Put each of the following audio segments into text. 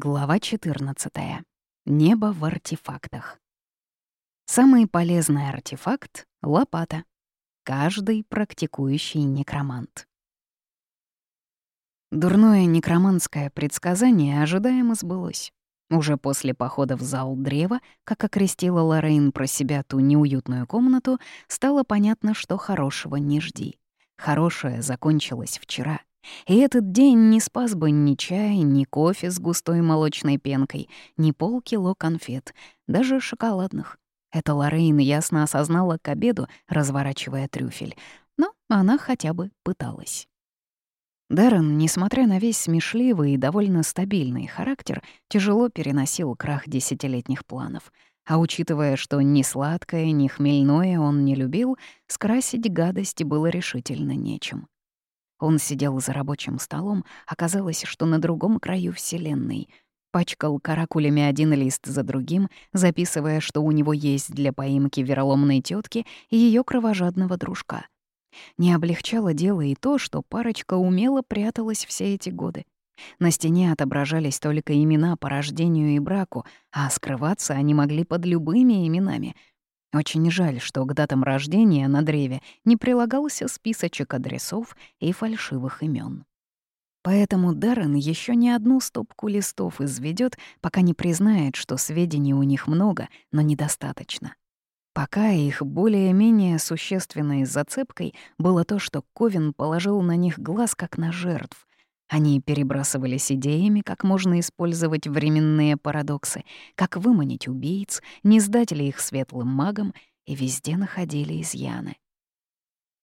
Глава 14. Небо в артефактах. Самый полезный артефакт — лопата. Каждый практикующий некромант. Дурное некроманское предсказание ожидаемо сбылось. Уже после похода в зал древа, как окрестила Лоррейн про себя ту неуютную комнату, стало понятно, что хорошего не жди. Хорошее закончилось вчера — и этот день не спас бы ни чай, ни кофе с густой молочной пенкой, ни полкило конфет, даже шоколадных. Это Лоррейн ясно осознала к обеду, разворачивая трюфель. Но она хотя бы пыталась. Дэрон, несмотря на весь смешливый и довольно стабильный характер, тяжело переносил крах десятилетних планов. А учитывая, что ни сладкое, ни хмельное он не любил, скрасить гадости было решительно нечем. Он сидел за рабочим столом, оказалось, что на другом краю Вселенной. Пачкал каракулями один лист за другим, записывая, что у него есть для поимки вероломной тетки и ее кровожадного дружка. Не облегчало дело и то, что парочка умело пряталась все эти годы. На стене отображались только имена по рождению и браку, а скрываться они могли под любыми именами — очень жаль, что к датам рождения на древе не прилагался списочек адресов и фальшивых имен. Поэтому Даррен еще не одну стопку листов изведет, пока не признает, что сведений у них много, но недостаточно. Пока их более-менее существенной зацепкой было то, что Ковин положил на них глаз как на жертв, они перебрасывались идеями, как можно использовать временные парадоксы, как выманить убийц, не сдать ли их светлым магам, и везде находили изъяны.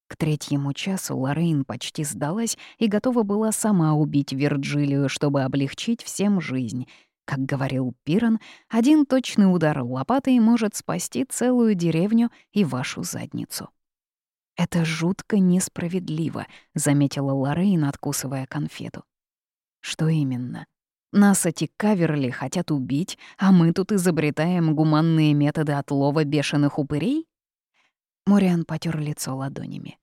К третьему часу Лоррейн почти сдалась и готова была сама убить Вирджилию, чтобы облегчить всем жизнь. Как говорил Пирон, один точный удар лопатой может спасти целую деревню и вашу задницу. «Это жутко несправедливо», — заметила Лоррейн, откусывая конфету. «Что именно? Нас эти каверли хотят убить, а мы тут изобретаем гуманные методы отлова бешеных упырей?» Мориан потер лицо ладонями.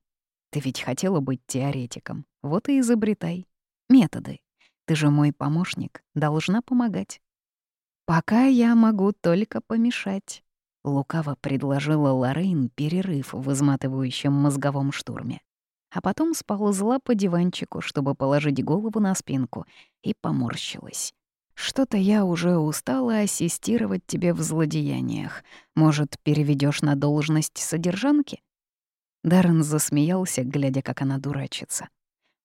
«Ты ведь хотела быть теоретиком, вот и изобретай. Методы. Ты же мой помощник, должна помогать. Пока я могу только помешать». Лукаво предложила Лорейн перерыв в изматывающем мозговом штурме. А потом сползла по диванчику, чтобы положить голову на спинку, и поморщилась. «Что-то я уже устала ассистировать тебе в злодеяниях. Может, переведешь на должность содержанки?» Даррен засмеялся, глядя, как она дурачится.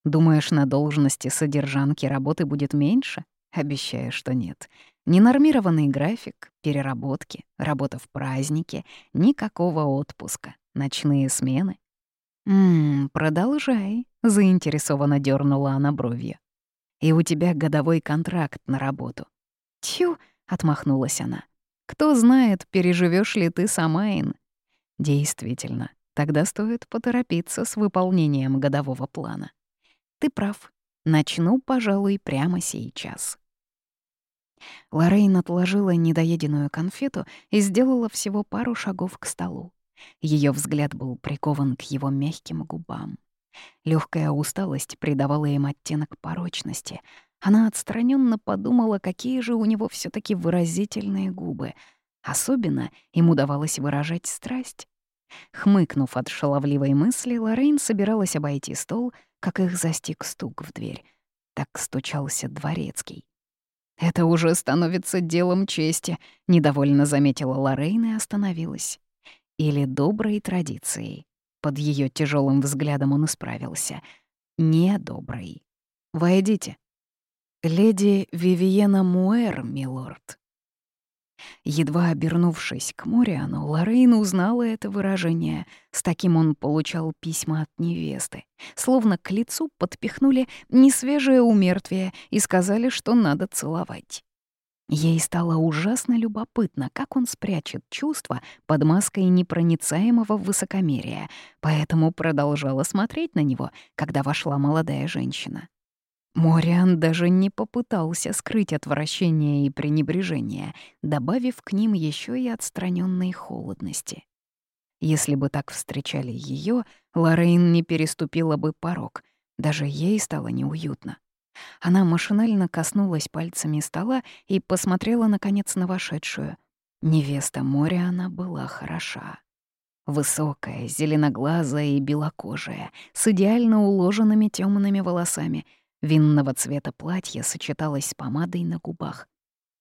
«Думаешь, на должности содержанки работы будет меньше? Обещаю, что нет. Ненормированный график, переработки, работа в празднике, никакого отпуска, ночные смены. «Ммм, продолжай», — заинтересованно дернула она бровью. «И у тебя годовой контракт на работу». «Тю», — отмахнулась она. «Кто знает, переживешь ли ты сама, Ин?» «Действительно, тогда стоит поторопиться с выполнением годового плана». «Ты прав. Начну, пожалуй, прямо сейчас». Лоррейн отложила недоеденную конфету и сделала всего пару шагов к столу. Ее взгляд был прикован к его мягким губам. Легкая усталость придавала им оттенок порочности. Она отстраненно подумала, какие же у него все таки выразительные губы. Особенно им удавалось выражать страсть. Хмыкнув от шаловливой мысли, Лоррейн собиралась обойти стол, как их застиг стук в дверь. Так стучался дворецкий. «Это уже становится делом чести», — недовольно заметила Лоррейн и остановилась. «Или доброй традицией». Под ее тяжелым взглядом он исправился. «Недоброй. Войдите». «Леди Вивиена Муэр, милорд». Едва обернувшись к Мориану, Лоррейн узнала это выражение. С таким он получал письма от невесты. Словно к лицу подпихнули несвежее умертвие и сказали, что надо целовать. Ей стало ужасно любопытно, как он спрячет чувства под маской непроницаемого высокомерия, поэтому продолжала смотреть на него, когда вошла молодая женщина. Мориан даже не попытался скрыть отвращение и пренебрежение, добавив к ним еще и отстраненной холодности. Если бы так встречали ее, Лоррейн не переступила бы порог. Даже ей стало неуютно. Она машинально коснулась пальцами стола и посмотрела, наконец, на вошедшую. Невеста моря она была хороша. Высокая, зеленоглазая и белокожая, с идеально уложенными темными волосами. Винного цвета платье сочеталось с помадой на губах.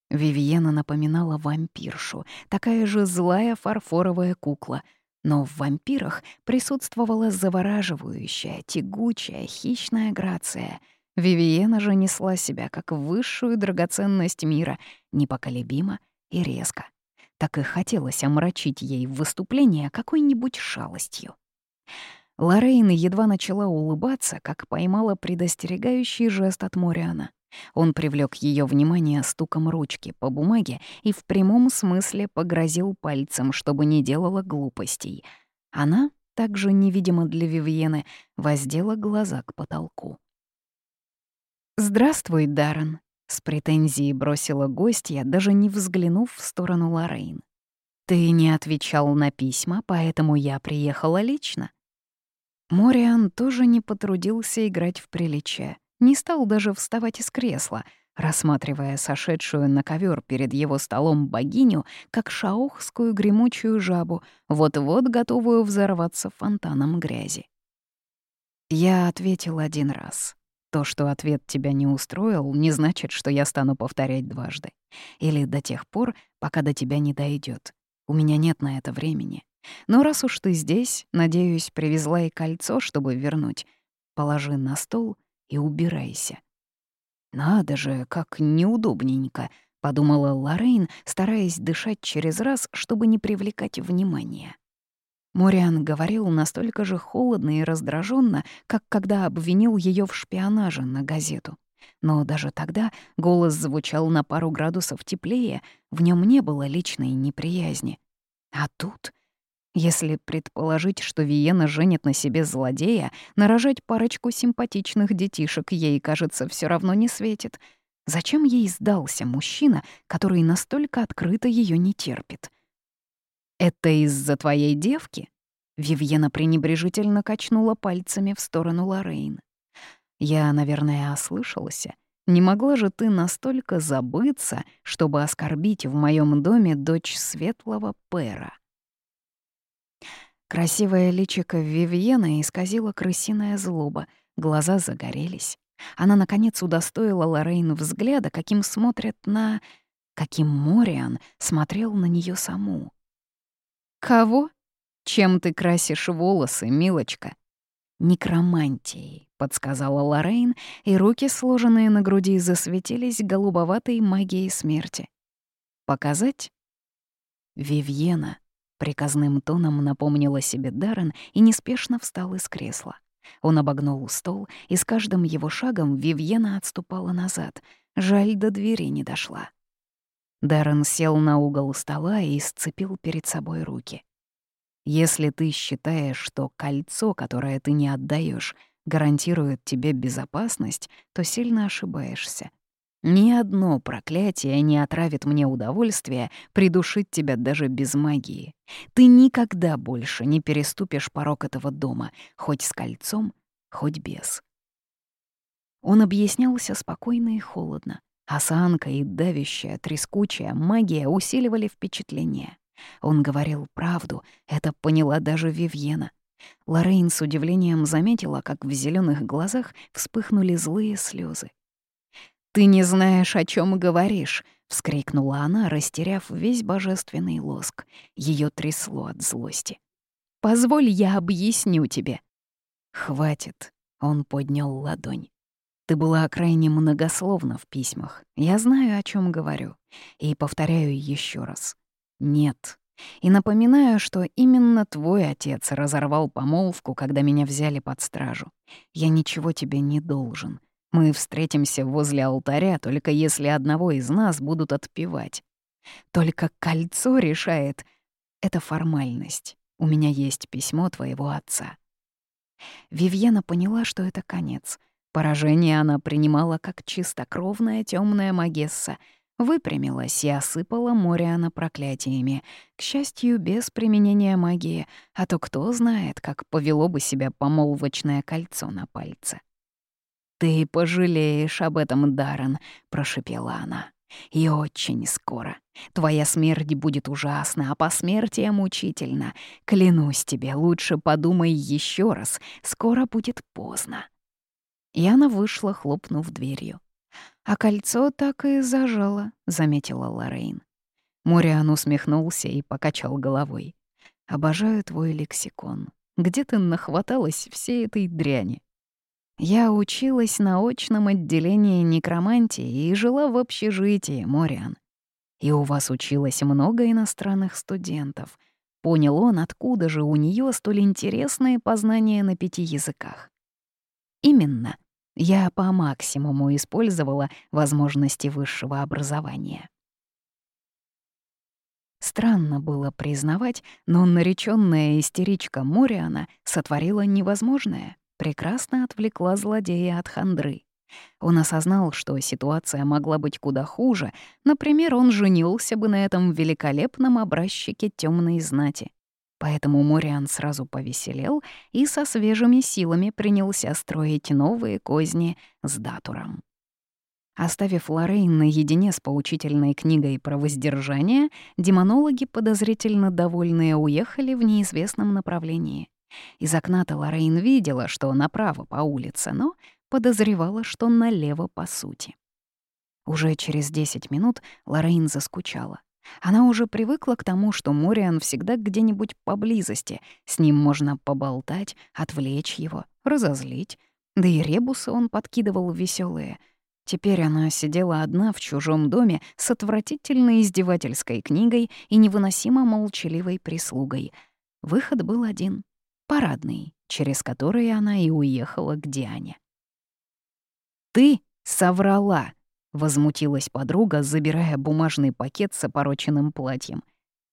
Вивиена напоминала вампиршу, такая же злая фарфоровая кукла. Но в вампирах присутствовала завораживающая, тягучая, хищная грация. Вивиена же несла себя как высшую драгоценность мира, непоколебимо и резко так и хотелось омрачить ей выступление какой-нибудь шалостью. Лорейн едва начала улыбаться, как поймала предостерегающий жест от Мориана. Он привлек ее внимание стуком ручки по бумаге и в прямом смысле погрозил пальцем, чтобы не делала глупостей. Она, также невидимо для Вивьены, воздела глаза к потолку. «Здравствуй, Даррен», с претензией бросила гостья, даже не взглянув в сторону Лорейн. «Ты не отвечал на письма, поэтому я приехала лично». Мориан тоже не потрудился играть в приличие, не стал даже вставать из кресла, рассматривая сошедшую на ковер перед его столом богиню, как шаохскую гремучую жабу, вот-вот готовую взорваться фонтаном грязи. Я ответил один раз. То, что ответ тебя не устроил, не значит, что я стану повторять дважды. Или до тех пор, пока до тебя не дойдет. У меня нет на это времени. Но раз уж ты здесь, надеюсь, привезла и кольцо, чтобы вернуть. Положи на стол и убирайся. «Надо же, как неудобненько», — подумала Лоррейн, стараясь дышать через раз, чтобы не привлекать внимания. Мориан говорил настолько же холодно и раздраженно, как когда обвинил ее в шпионаже на газету. Но даже тогда голос звучал на пару градусов теплее, в нем не было личной неприязни. А тут, если предположить, что Виена женит на себе злодея, нарожать парочку симпатичных детишек ей, кажется, все равно не светит. Зачем ей сдался мужчина, который настолько открыто ее не терпит? «Это из-за твоей девки?» Вивьена пренебрежительно качнула пальцами в сторону Лорейн. «Я, наверное, ослышалась. Не могла же ты настолько забыться, чтобы оскорбить в моем доме дочь светлого Пэра?» Красивое личико Вивьена исказила крысиная злоба, глаза загорелись. Она, наконец, удостоила Лорейн взгляда, каким смотрят на... каким Мориан смотрел на нее саму. «Кого? Чем ты красишь волосы, милочка?» «Некромантией», — подсказала Лоррейн, и руки, сложенные на груди, засветились голубоватой магией смерти. «Показать?» «Вивьена», — приказным тоном напомнила себе Даррен и неспешно встал из кресла. Он обогнул стол, и с каждым его шагом Вивьена отступала назад. Жаль, до двери не дошла. Даррен сел на угол стола и сцепил перед собой руки. «Если ты считаешь, что кольцо, которое ты не отдаешь, гарантирует тебе безопасность, то сильно ошибаешься. Ни одно проклятие не отравит мне удовольствие придушить тебя даже без магии. Ты никогда больше не переступишь порог этого дома, хоть с кольцом, хоть без». Он объяснялся спокойно и холодно, Осанка и давящая, трескучая магия усиливали впечатление. Он говорил правду, это поняла даже Вивьена. Лорейн с удивлением заметила, как в зеленых глазах вспыхнули злые слезы. «Ты не знаешь, о чем говоришь!» — вскрикнула она, растеряв весь божественный лоск. Ее трясло от злости. «Позволь, я объясню тебе». «Хватит», — он поднял ладонь. Ты была крайне многословна в письмах. Я знаю, о чем говорю. И повторяю еще раз. Нет. И напоминаю, что именно твой отец разорвал помолвку, когда меня взяли под стражу. Я ничего тебе не должен. Мы встретимся возле алтаря, только если одного из нас будут отпевать. Только кольцо решает. Это формальность. У меня есть письмо твоего отца. Вивьена поняла, что это конец — Поражение она принимала как чистокровная темная магесса, выпрямилась и осыпала Мориана проклятиями, к счастью, без применения магии, а то кто знает, как повело бы себя помолвочное кольцо на пальце. «Ты пожалеешь об этом, Даррен», — прошепела она. «И очень скоро. Твоя смерть будет ужасна, а посмертие мучительно. Клянусь тебе, лучше подумай еще раз. Скоро будет поздно». И она вышла, хлопнув дверью. «А кольцо так и зажало», — заметила Лоррейн. Мориан усмехнулся и покачал головой. «Обожаю твой лексикон. Где ты нахваталась всей этой дряни?» Я училась на очном отделении некромантии и жила в общежитии, Мориан. И у вас училось много иностранных студентов. Понял он, откуда же у нее столь интересные познания на пяти языках. Именно. Я по максимуму использовала возможности высшего образования. Странно было признавать, но наречённая истеричка Мориана сотворила невозможное, прекрасно отвлекла злодея от хандры. Он осознал, что ситуация могла быть куда хуже. Например, он женился бы на этом великолепном образчике темной знати. Поэтому Мориан сразу повеселел и со свежими силами принялся строить новые козни с Датуром. Оставив Лоррейн наедине с поучительной книгой про воздержание, демонологи, подозрительно довольные, уехали в неизвестном направлении. Из окна-то Лоррейн видела, что направо по улице, но подозревала, что налево по сути. Уже через 10 минут Лоррейн заскучала. Она уже привыкла к тому, что Мориан всегда где-нибудь поблизости, с ним можно поболтать, отвлечь его, разозлить. Да и ребусы он подкидывал веселые — Теперь она сидела одна в чужом доме с отвратительной издевательской книгой и невыносимо молчаливой прислугой. Выход был один — парадный, через который она и уехала к Диане. «Ты соврала!» — возмутилась подруга, забирая бумажный пакет с опороченным платьем.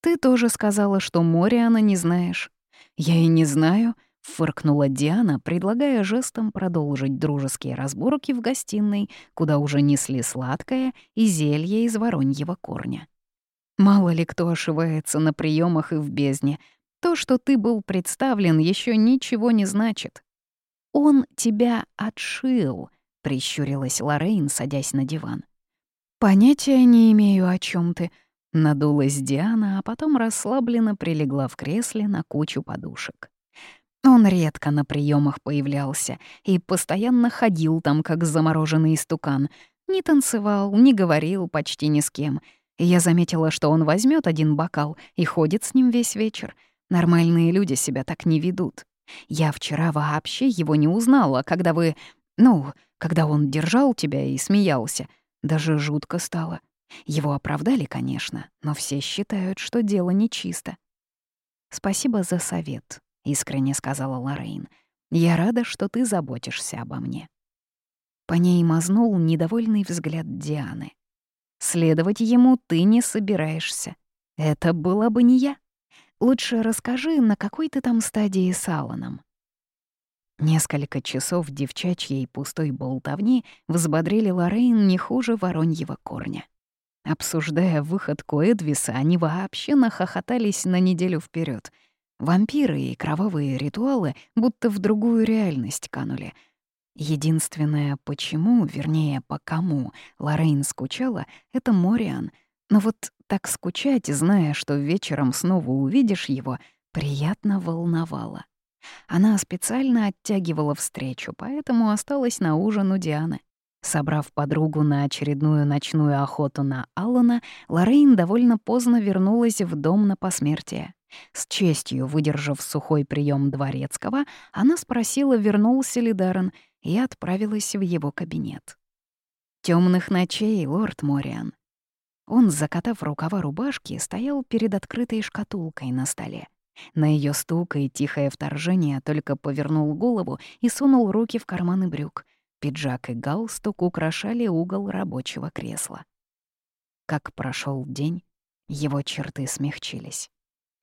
«Ты тоже сказала, что море она не знаешь». «Я и не знаю», Фыркнула Диана, предлагая жестом продолжить дружеские разборки в гостиной, куда уже несли сладкое и зелье из вороньего корня. Мало ли кто ошивается на приемах и в бездне. То, что ты был представлен, еще ничего не значит. Он тебя отшил, прищурилась Лорейн, садясь на диван. Понятия не имею, о чем ты. Надулась Диана, а потом расслабленно прилегла в кресле на кучу подушек. Он редко на приемах появлялся и постоянно ходил там, как замороженный истукан. Не танцевал, не говорил почти ни с кем. Я заметила, что он возьмет один бокал и ходит с ним весь вечер. Нормальные люди себя так не ведут. Я вчера вообще его не узнала, когда вы... Ну, когда он держал тебя и смеялся. Даже жутко стало. Его оправдали, конечно, но все считают, что дело нечисто. Спасибо за совет. — искренне сказала Лоррейн. «Я рада, что ты заботишься обо мне». По ней мазнул недовольный взгляд Дианы. «Следовать ему ты не собираешься. Это была бы не я. Лучше расскажи, на какой ты там стадии с Алланом». Несколько часов девчачьей пустой болтовни взбодрили Лоррейн не хуже вороньего корня. Обсуждая выходку Эдвиса, они вообще нахохотались на неделю вперед — Вампиры и кровавые ритуалы будто в другую реальность канули. Единственное, почему, вернее, по кому Лоррейн скучала, — это Мориан. Но вот так скучать, зная, что вечером снова увидишь его, приятно волновало. Она специально оттягивала встречу, поэтому осталась на ужин у Дианы. Собрав подругу на очередную ночную охоту на Аллана, Лоррейн довольно поздно вернулась в дом на посмертие. С честью выдержав сухой прием дворецкого, она спросила, вернулся ли Даррен, и отправилась в его кабинет. Темных ночей, лорд Мориан. Он, закатав рукава рубашки, стоял перед открытой шкатулкой на столе. На ее стук и тихое вторжение только повернул голову и сунул руки в карманы брюк. Пиджак и галстук украшали угол рабочего кресла. Как прошел день, его черты смягчились.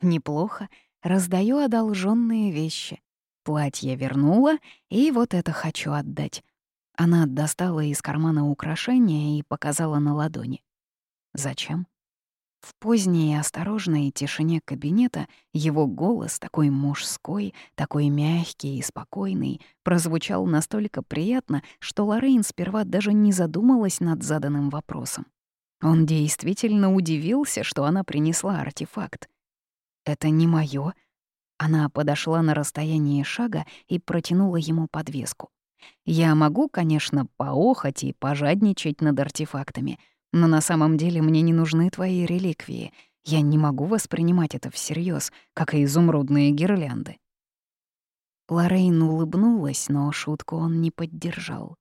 Неплохо, раздаю одолженные вещи. Платье вернула, и вот это хочу отдать. Она достала из кармана украшения и показала на ладони. Зачем? В поздней и осторожной тишине кабинета его голос, такой мужской, такой мягкий и спокойный, прозвучал настолько приятно, что Лоррейн сперва даже не задумалась над заданным вопросом. Он действительно удивился, что она принесла артефакт. «Это не моё». Она подошла на расстояние шага и протянула ему подвеску. «Я могу, конечно, поохать и пожадничать над артефактами, но на самом деле мне не нужны твои реликвии. Я не могу воспринимать это всерьез, как и изумрудные гирлянды». Лоррейн улыбнулась, но шутку он не поддержал.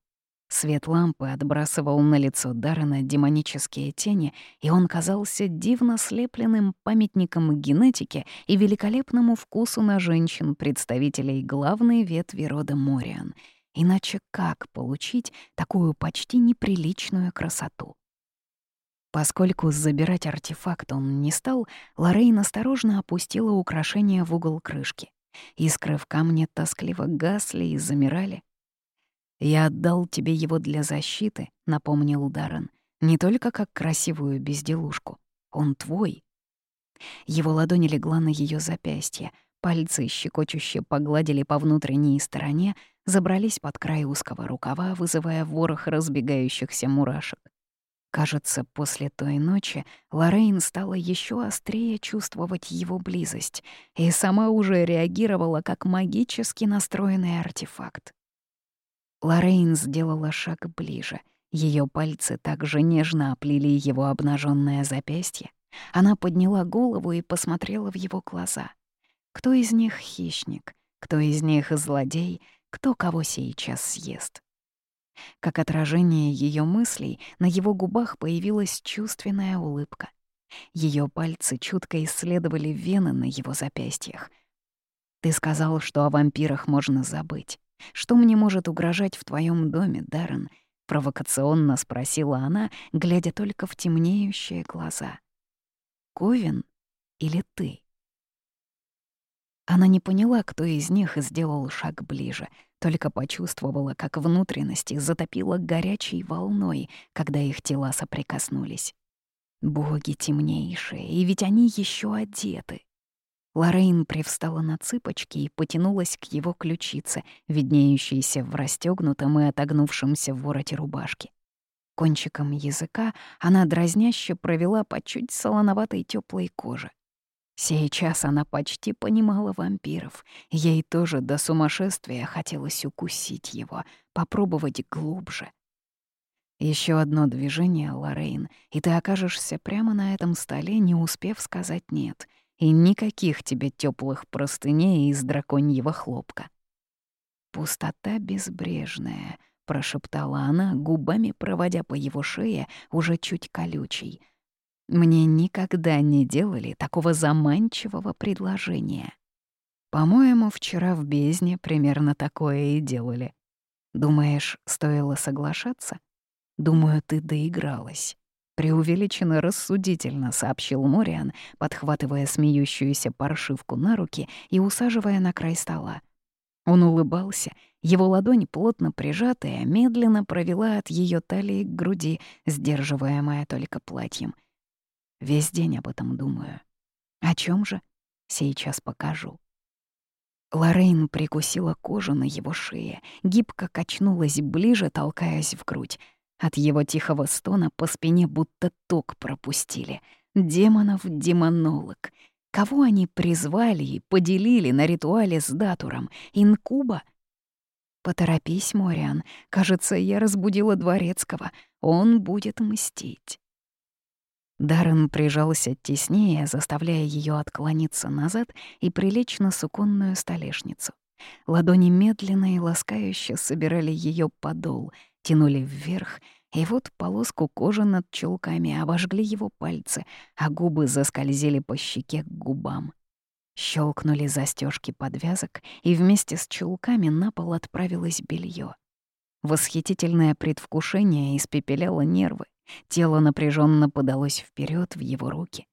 Свет лампы отбрасывал на лицо Даррена демонические тени, и он казался дивно слепленным памятником генетики и великолепному вкусу на женщин, представителей главной ветви рода Мориан. Иначе как получить такую почти неприличную красоту? Поскольку забирать артефакт он не стал, Лоррейн осторожно опустила украшение в угол крышки. Искры в камне тоскливо гасли и замирали. «Я отдал тебе его для защиты», — напомнил Даррен, «не только как красивую безделушку. Он твой». Его ладонь легла на ее запястье, пальцы щекочуще погладили по внутренней стороне, забрались под край узкого рукава, вызывая ворох разбегающихся мурашек. Кажется, после той ночи Лоррейн стала еще острее чувствовать его близость и сама уже реагировала как магически настроенный артефакт. Лоррейн сделала шаг ближе. Ее пальцы также нежно оплели его обнаженное запястье. Она подняла голову и посмотрела в его глаза. Кто из них хищник? Кто из них злодей? Кто кого сейчас съест? Как отражение ее мыслей, на его губах появилась чувственная улыбка. Ее пальцы чутко исследовали вены на его запястьях. «Ты сказал, что о вампирах можно забыть. Что мне может угрожать в твоем доме, Даррен?» — провокационно спросила она, глядя только в темнеющие глаза. «Ковен или ты?» Она не поняла, кто из них сделал шаг ближе, только почувствовала, как внутренности затопило горячей волной, когда их тела соприкоснулись. Боги темнейшие, и ведь они еще одеты. Лорейн привстала на цыпочки и потянулась к его ключице, виднеющейся в расстёгнутом и отогнувшемся в вороте рубашки. Кончиком языка она дразняще провела по чуть солоноватой теплой коже. Сейчас она почти понимала вампиров. Ей тоже до сумасшествия хотелось укусить его, попробовать глубже. Еще одно движение, Лорейн, и ты окажешься прямо на этом столе, не успев сказать «нет», — и никаких тебе теплых простыней из драконьего хлопка. «Пустота безбрежная», — прошептала она, губами проводя по его шее, уже чуть колючей. «Мне никогда не делали такого заманчивого предложения. По-моему, вчера в бездне примерно такое и делали. Думаешь, стоило соглашаться? Думаю, ты доигралась преувеличенно рассудительно», — сообщил Мориан, подхватывая смеющуюся паршивку на руки и усаживая на край стола. Он улыбался, его ладонь, плотно прижатая, медленно провела от ее талии к груди, сдерживаемая только платьем. Весь день об этом думаю. О чем же? Сейчас покажу. Лорейн прикусила кожу на его шее, гибко качнулась ближе, толкаясь в грудь. От его тихого стона по спине будто ток пропустили. Демонов-демонолог. Кого они призвали и поделили на ритуале с Датуром? Инкуба? Поторопись, Мориан. Кажется, я разбудила Дворецкого. Он будет мстить. Даррен прижался теснее, заставляя ее отклониться назад и прилечь на суконную столешницу. Ладони медленно и ласкающе собирали ее подол — тянули вверх, и вот полоску кожи над чулками обожгли его пальцы, а губы заскользили по щеке к губам. Щелкнули застежки подвязок, и вместе с чулками на пол отправилось белье. Восхитительное предвкушение испепеляло нервы, тело напряженно подалось вперед в его руки.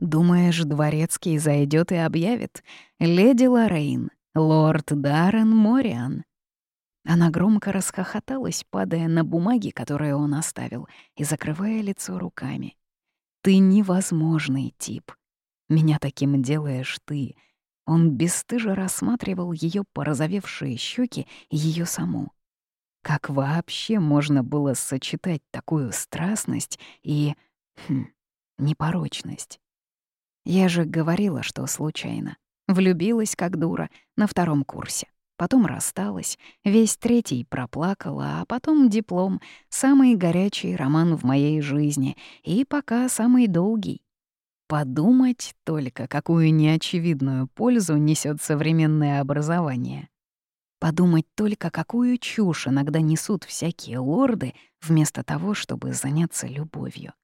Думаешь, дворецкий зайдет и объявит «Леди Лоррейн, лорд Даррен Мориан». Она громко расхохоталась, падая на бумаги, которые он оставил, и закрывая лицо руками. Ты невозможный тип. Меня таким делаешь ты. Он бесстыжо рассматривал ее порозовевшие щеки и ее саму. Как вообще можно было сочетать такую страстность и... Хм, непорочность? Я же говорила, что случайно. Влюбилась как дура на втором курсе. Потом рассталась, весь третий проплакала, а потом диплом, самый горячий роман в моей жизни и пока самый долгий. Подумать только, какую неочевидную пользу несет современное образование. Подумать только, какую чушь иногда несут всякие лорды, вместо того, чтобы заняться любовью.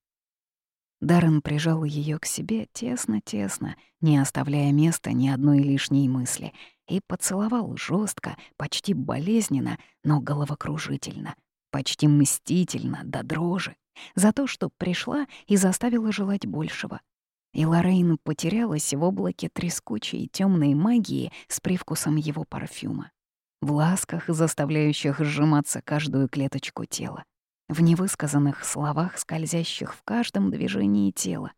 Даррен прижал ее к себе тесно-тесно, не оставляя места ни одной лишней мысли, и поцеловал жестко, почти болезненно, но головокружительно, почти мстительно, до дрожи, за то, что пришла и заставила желать большего. И Лоррейн потерялась в облаке трескучей темной магии с привкусом его парфюма. В ласках, заставляющих сжиматься каждую клеточку тела. В невысказанных словах, скользящих в каждом движении тела.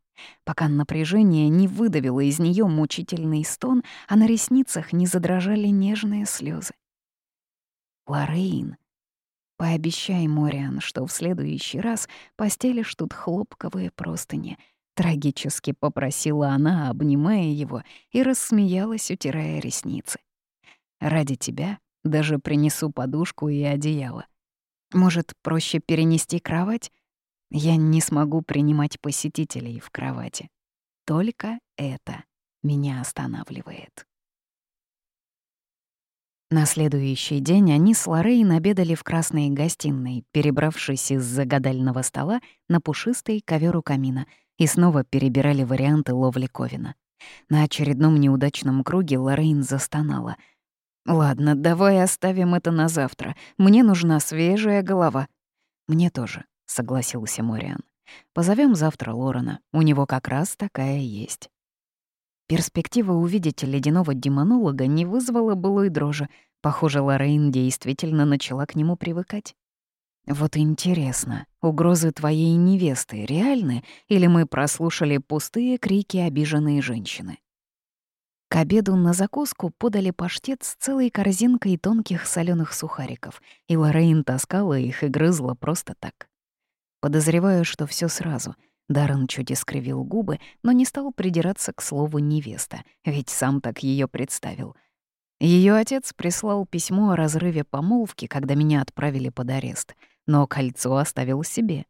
Пока напряжение не выдавило из нее мучительный стон, а на ресницах не задрожали нежные слезы. Лоррейн, пообещай, Мориан, что в следующий раз постелишь тут хлопковые простыни — Трагически попросила она, обнимая его, и рассмеялась, утирая ресницы. «Ради тебя даже принесу подушку и одеяло. Может, проще перенести кровать? Я не смогу принимать посетителей в кровати. Только это меня останавливает». На следующий день они с Лоррейн обедали в красной гостиной, перебравшись из загадального стола на пушистый ковер у камина — и снова перебирали варианты ловли Ковина. На очередном неудачном круге Лоррейн застонала. «Ладно, давай оставим это на завтра. Мне нужна свежая голова». «Мне тоже», — согласился Мориан. Позовем завтра Лорена. У него как раз такая есть». Перспектива увидеть ледяного демонолога не вызвала былой дрожи. Похоже, Лоррейн действительно начала к нему привыкать. Вот интересно, угрозы твоей невесты реальны или мы прослушали пустые крики обиженной женщины? К обеду на закуску подали паштет с целой корзинкой тонких соленых сухариков, и Лоррейн таскала их и грызла просто так. Подозреваю, что все сразу. Даррен чуть искривил губы, но не стал придираться к слову «невеста», ведь сам так ее представил. Ее отец прислал письмо о разрыве помолвки, когда меня отправили под арест — но кольцо оставил себе.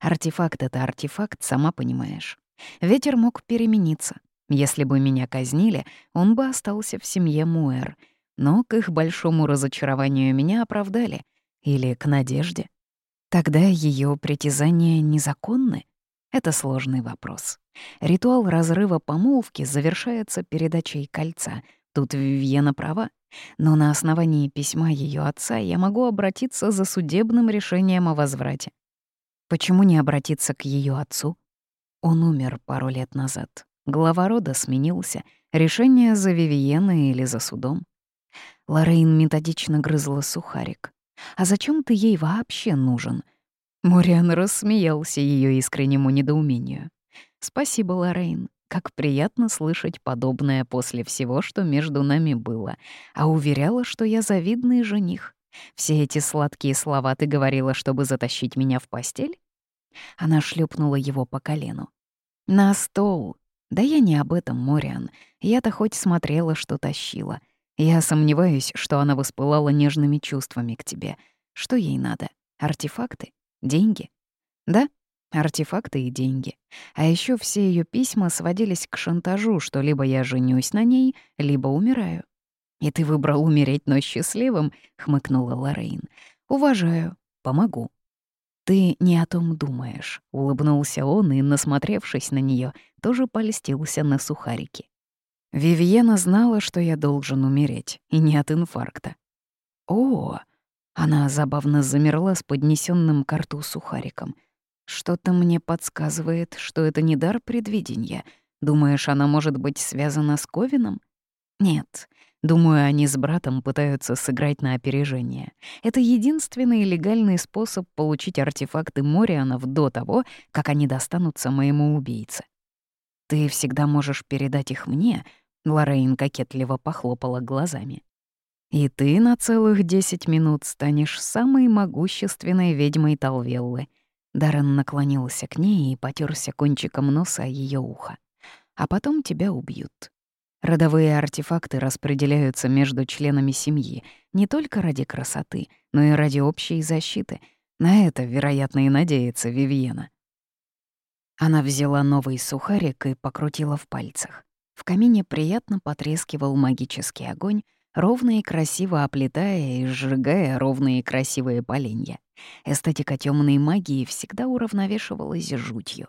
Артефакт — это артефакт, сама понимаешь. Ветер мог перемениться. Если бы меня казнили, он бы остался в семье Муэр. Но к их большому разочарованию меня оправдали. Или к надежде. Тогда ее притязания незаконны? Это сложный вопрос. Ритуал разрыва помолвки завершается передачей кольца. Тут Вивьена права. Но на основании письма ее отца я могу обратиться за судебным решением о возврате. Почему не обратиться к ее отцу? Он умер пару лет назад. Глава рода сменился. Решение за Вивиеной или за судом. Лорейн методично грызла сухарик. «А зачем ты ей вообще нужен?» Мориан рассмеялся ее искреннему недоумению. «Спасибо, Лорейн. Как приятно слышать подобное после всего, что между нами было. А уверяла, что я завидный жених. Все эти сладкие слова ты говорила, чтобы затащить меня в постель? Она шлепнула его по колену. «На стол!» «Да я не об этом, Мориан. Я-то хоть смотрела, что тащила. Я сомневаюсь, что она воспылала нежными чувствами к тебе. Что ей надо? Артефакты? Деньги? Да, артефакты и деньги. А еще все ее письма сводились к шантажу, что либо я женюсь на ней, либо умираю. «И ты выбрал умереть, но счастливым?» — хмыкнула Лоррейн. «Уважаю. Помогу». «Ты не о том думаешь», — улыбнулся он и, насмотревшись на нее, тоже польстился на сухарики. Вивьена знала, что я должен умереть, и не от инфаркта. «О!» — она забавно замерла с поднесенным к рту сухариком — что-то мне подсказывает, что это не дар предвидения. Думаешь, она может быть связана с Ковином? Нет, Думаю, они с братом пытаются сыграть на опережение. Это единственный легальный способ получить артефакты Морианов до того, как они достанутся моему убийце. Ты всегда можешь передать их мне, Лорейн кокетливо похлопала глазами. И ты на целых десять минут станешь самой могущественной ведьмой Талвеллы. Даррен наклонился к ней и потерся кончиком носа ее ухо. А потом тебя убьют. Родовые артефакты распределяются между членами семьи не только ради красоты, но и ради общей защиты. На это, вероятно, и надеется Вивьена. Она взяла новый сухарик и покрутила в пальцах. В камине приятно потрескивал магический огонь, ровно и красиво оплетая и сжигая ровные и красивые поленья. Эстетика темной магии всегда уравновешивалась жутью.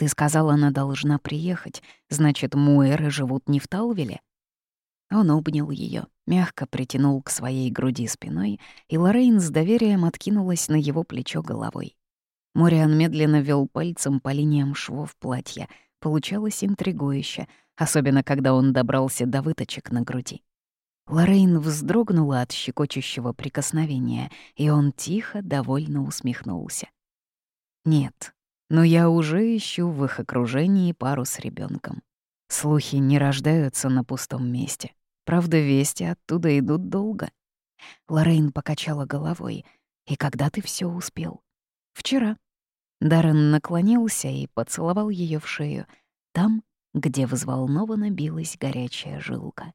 Ты сказал, она должна приехать. Значит, муэры живут не в Талвиле? Он обнял ее, мягко притянул к своей груди спиной, и Лорейн с доверием откинулась на его плечо головой. Мориан медленно вел пальцем по линиям швов платья. Получалось интригующе, особенно когда он добрался до выточек на груди. Лорейн вздрогнула от щекочущего прикосновения, и он тихо, довольно усмехнулся. «Нет, но я уже ищу в их окружении пару с ребенком. Слухи не рождаются на пустом месте. Правда, вести оттуда идут долго. Лорейн покачала головой. «И когда ты все успел?» «Вчера». Даррен наклонился и поцеловал ее в шею, там, где взволнованно билась горячая жилка.